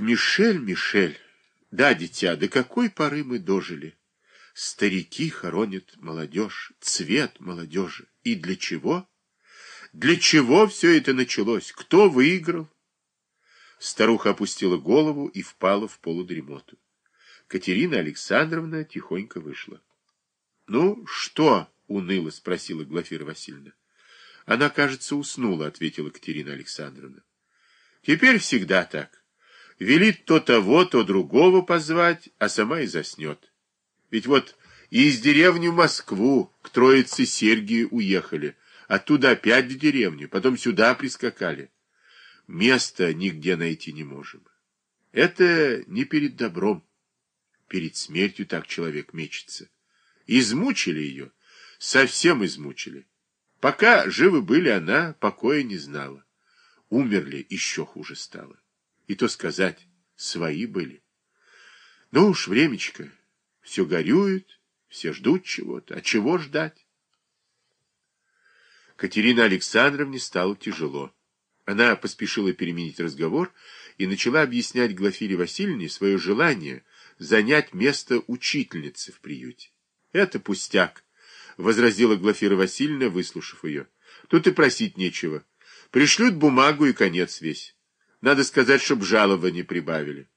Мишель, Мишель! Да, дитя, до какой поры мы дожили? Старики хоронят молодежь, цвет молодежи. И для чего? Для чего все это началось? Кто выиграл? Старуха опустила голову и впала в полудремоту. Катерина Александровна тихонько вышла. — Ну, что? — уныло спросила Глафира Васильевна. — Она, кажется, уснула, — ответила Катерина Александровна. — Теперь всегда так. Велит то того, то другого позвать, а сама и заснет. Ведь вот и из деревни в Москву к Троице Сергию уехали, оттуда опять в деревню, потом сюда прискакали места нигде найти не можем. Это не перед добром. Перед смертью так человек мечется. Измучили ее, совсем измучили. Пока живы были, она покоя не знала. Умерли, еще хуже стало. И то сказать, свои были. Ну уж времечко, все горюют, все ждут чего-то. А чего ждать? Катерине Александровне стало тяжело. Она поспешила переменить разговор и начала объяснять Глафире Васильевне свое желание занять место учительницы в приюте. «Это пустяк», — возразила Глафира Васильевна, выслушав ее. «Тут и просить нечего. Пришлют бумагу и конец весь. Надо сказать, чтоб жалования прибавили».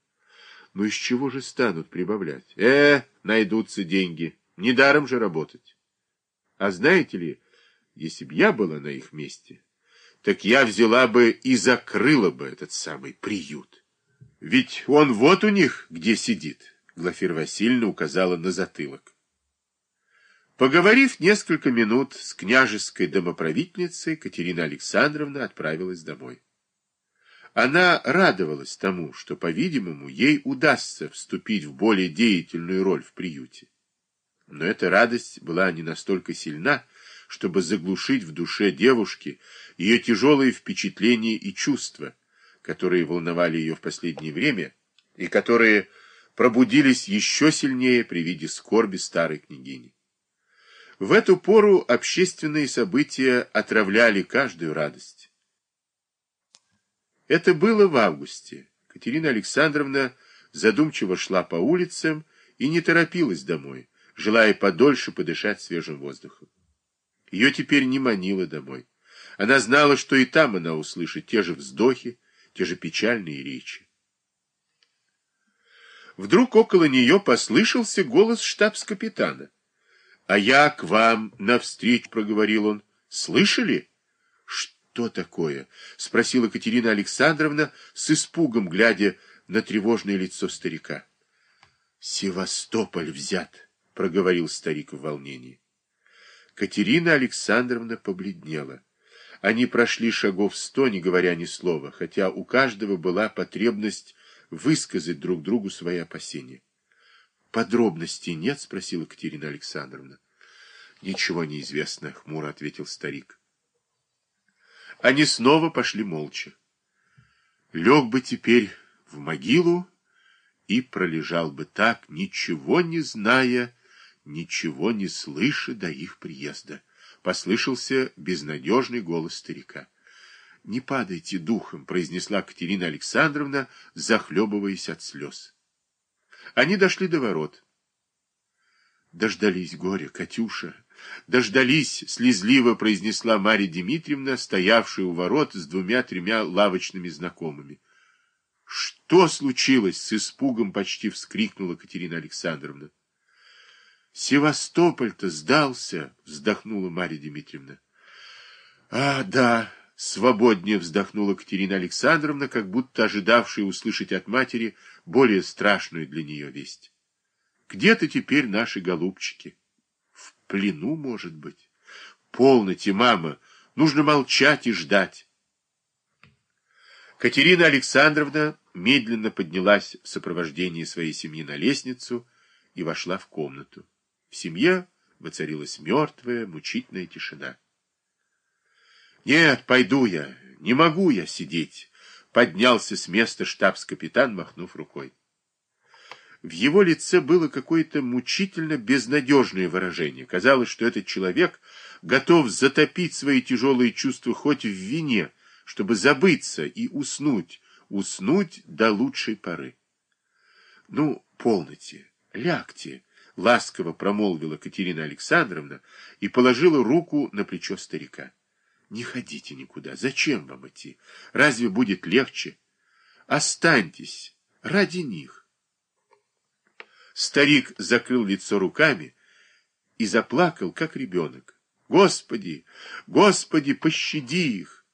«Ну из чего же станут прибавлять?» «Э, найдутся деньги. Недаром же работать». «А знаете ли, если б я была на их месте...» так я взяла бы и закрыла бы этот самый приют. Ведь он вот у них, где сидит, Глафира Васильевна указала на затылок. Поговорив несколько минут с княжеской домоправительницей, Катерина Александровна отправилась домой. Она радовалась тому, что, по-видимому, ей удастся вступить в более деятельную роль в приюте. Но эта радость была не настолько сильна, чтобы заглушить в душе девушки ее тяжелые впечатления и чувства, которые волновали ее в последнее время и которые пробудились еще сильнее при виде скорби старой княгини. В эту пору общественные события отравляли каждую радость. Это было в августе. Катерина Александровна задумчиво шла по улицам и не торопилась домой, желая подольше подышать свежим воздухом. Ее теперь не манило домой. Она знала, что и там она услышит те же вздохи, те же печальные речи. Вдруг около нее послышался голос штабс-капитана. — А я к вам навстречу, — проговорил он. — Слышали? — Что такое? — спросила Катерина Александровна с испугом, глядя на тревожное лицо старика. — Севастополь взят, — проговорил старик в волнении. Катерина Александровна побледнела. Они прошли шагов сто, не говоря ни слова, хотя у каждого была потребность высказать друг другу свои опасения. «Подробностей нет?» — спросила Катерина Александровна. «Ничего не известно», — хмуро ответил старик. Они снова пошли молча. Лег бы теперь в могилу и пролежал бы так, ничего не зная, ничего не слыша до их приезда. Послышался безнадежный голос старика. — Не падайте духом, — произнесла Катерина Александровна, захлебываясь от слез. Они дошли до ворот. Дождались горя, Катюша, дождались, слезливо произнесла Марья Дмитриевна, стоявшая у ворот с двумя-тремя лавочными знакомыми. Что случилось? С испугом почти вскрикнула Катерина Александровна. Севастополь-то сдался, вздохнула Марья Дмитриевна. А, да, свободнее вздохнула Катерина Александровна, как будто ожидавшая услышать от матери более страшную для нее весть. Где-то теперь наши голубчики. Плену, может быть. Полноте, мама, нужно молчать и ждать. Катерина Александровна медленно поднялась в сопровождении своей семьи на лестницу и вошла в комнату. В семье воцарилась мертвая, мучительная тишина. «Нет, пойду я, не могу я сидеть», — поднялся с места штабс-капитан, махнув рукой. В его лице было какое-то мучительно безнадежное выражение. Казалось, что этот человек готов затопить свои тяжелые чувства хоть в вине, чтобы забыться и уснуть, уснуть до лучшей поры. — Ну, полноте, лягте, — ласково промолвила Катерина Александровна и положила руку на плечо старика. — Не ходите никуда. Зачем вам идти? Разве будет легче? Останьтесь ради них. Старик закрыл лицо руками и заплакал, как ребенок. Господи, Господи, пощади их!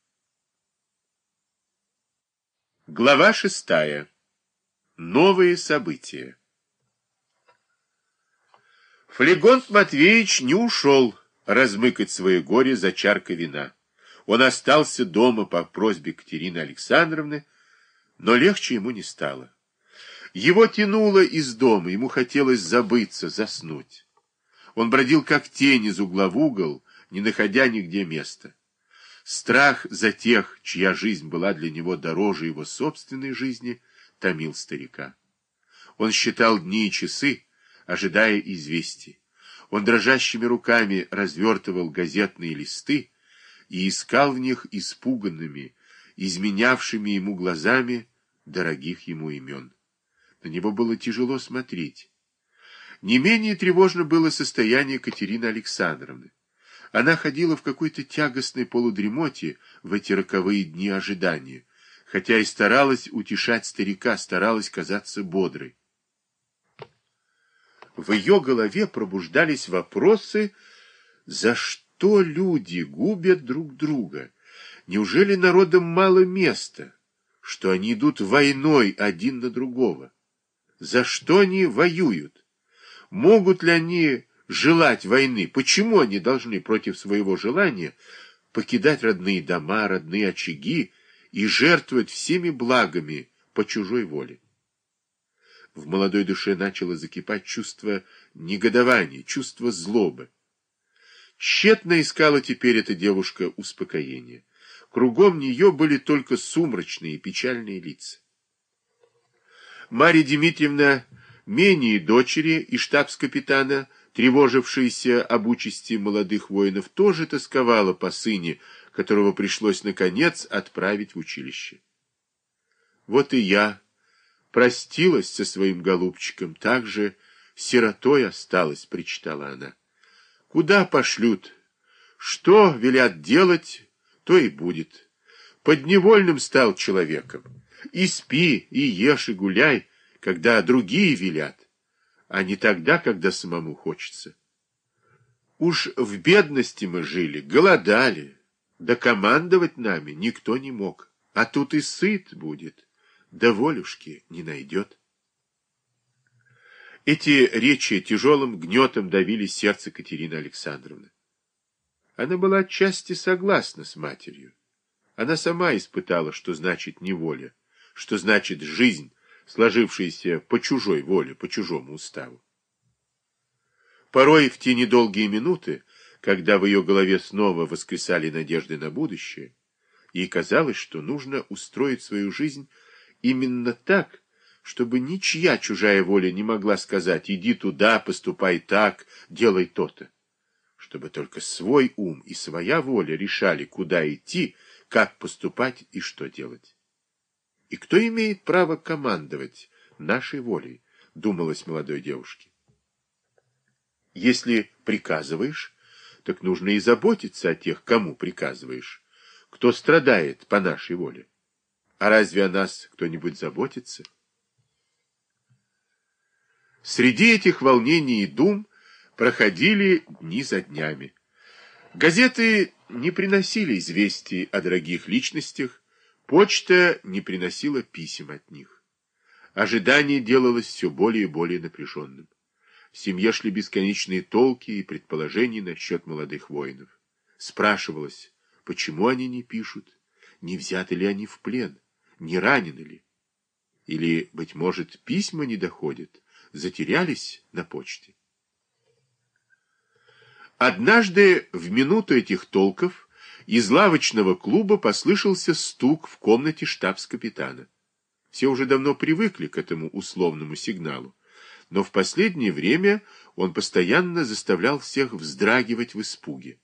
Глава шестая. Новые события. Флегонт Матвеевич не ушел размыкать свое горе за чаркой вина. Он остался дома по просьбе Катерины Александровны, но легче ему не стало. Его тянуло из дома, ему хотелось забыться, заснуть. Он бродил как тень из угла в угол, не находя нигде места. Страх за тех, чья жизнь была для него дороже его собственной жизни, томил старика. Он считал дни и часы, ожидая известий. Он дрожащими руками развертывал газетные листы и искал в них испуганными, изменявшими ему глазами дорогих ему имен. На него было тяжело смотреть. Не менее тревожно было состояние Катерины Александровны. Она ходила в какой-то тягостной полудремоте в эти роковые дни ожидания, хотя и старалась утешать старика, старалась казаться бодрой. В ее голове пробуждались вопросы, за что люди губят друг друга. Неужели народам мало места, что они идут войной один на другого? За что они воюют? Могут ли они желать войны? Почему они должны против своего желания покидать родные дома, родные очаги и жертвовать всеми благами по чужой воле? В молодой душе начало закипать чувство негодования, чувство злобы. Тщетно искала теперь эта девушка успокоения. Кругом нее были только сумрачные печальные лица. Марья Дмитриевна, менее дочери и штабс-капитана, тревожившаяся об участи молодых воинов, тоже тосковала по сыне, которого пришлось, наконец, отправить в училище. Вот и я простилась со своим голубчиком, так же сиротой осталась, причитала она. Куда пошлют? Что велят делать, то и будет. Подневольным стал человеком. И спи, и ешь, и гуляй, когда другие велят, а не тогда, когда самому хочется. Уж в бедности мы жили, голодали, да командовать нами никто не мог, а тут и сыт будет, да волюшки не найдет. Эти речи тяжелым гнетом давили сердце Катерины Александровны. Она была отчасти согласна с матерью. Она сама испытала, что значит неволя, что значит жизнь, сложившаяся по чужой воле, по чужому уставу. Порой в те недолгие минуты, когда в ее голове снова воскресали надежды на будущее, ей казалось, что нужно устроить свою жизнь именно так, чтобы ничья чужая воля не могла сказать «иди туда, поступай так, делай то-то», чтобы только свой ум и своя воля решали, куда идти, как поступать и что делать. И кто имеет право командовать нашей волей, думалось молодой девушке. Если приказываешь, так нужно и заботиться о тех, кому приказываешь, кто страдает по нашей воле. А разве о нас кто-нибудь заботится? Среди этих волнений и дум проходили дни за днями. Газеты не приносили известий о дорогих личностях, почта не приносила писем от них. Ожидание делалось все более и более напряженным. В семье шли бесконечные толки и предположения насчет молодых воинов. Спрашивалось, почему они не пишут, не взяты ли они в плен не ранены ли. Или, быть может, письма не доходят, затерялись на почте. Однажды, в минуту этих толков, из лавочного клуба послышался стук в комнате штабс-капитана. Все уже давно привыкли к этому условному сигналу, но в последнее время он постоянно заставлял всех вздрагивать в испуге.